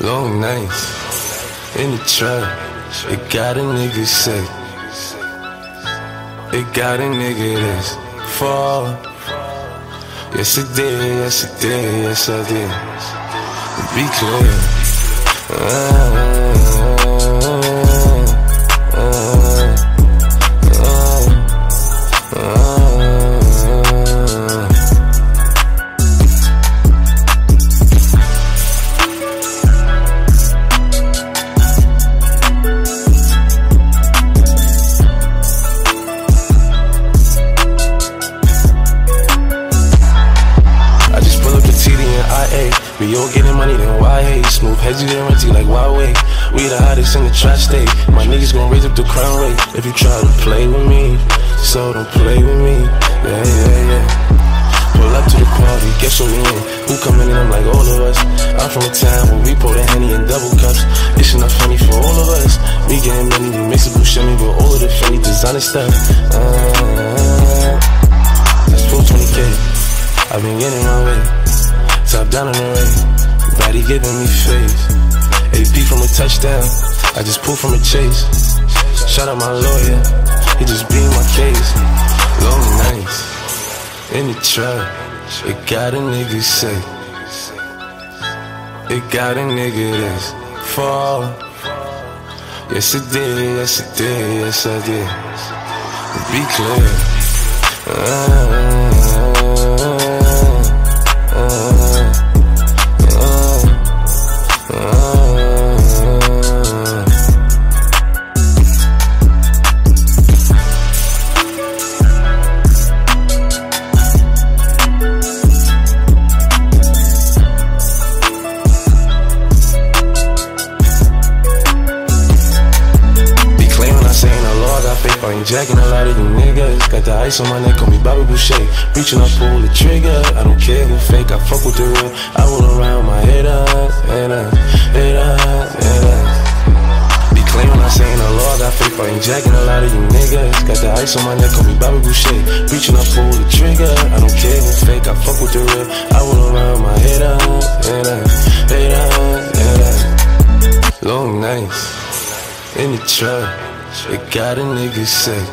Long nights in the trap, it got a nigga sick. It got a nigga that's fall. Yes, it did, yes, it did, yes, I did. Be clear. Ah, money, then why hate? Smooth heads, you get renty like wait? We the hottest in the tri-state. My niggas gon' raise up the crown rate. If you try to play with me, so don't play with me. Yeah, yeah, yeah. Pull up to the party, guess what we in? Who coming in? I'm like all of us. I'm from a town where we pour the henny in double cups. It's not funny for all of us. We getting money, we mix it with shimmy, but all of the funny designer stuff. Uh, that's 420k. I've been getting my way. Top down on the way. Body giving me face. AP from a touchdown. I just pulled from a chase. Shout out my lawyer. He just beat my case. Long nights in the trap. It got a nigga sick. It got a nigga that's fall. Yes, it did. Yes, it did. Yes, I did. Be clear. Ah, I ain't jacking a lot of you niggas. Got the ice on my neck, call me Bobby Boucher. Reaching up, pull the trigger. I don't care who fake, I fuck with the real. I roll around my head up, head up, head up, head up. Be claiming I say ain't no law, I got. I ain't jacking a lot of you niggas. Got the ice on my neck, call me Bobby Boucher. Reaching up, pull the trigger. I don't care who fake, I fuck with the real. I roll around my head up, head up, head up, head up. Long nights in the trap. It got a nigga sick.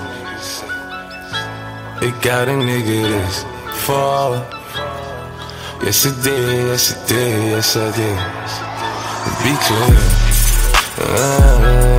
It got a nigga this. Fall. Yes it did, yes it did, yes I did. Be clear. Uh,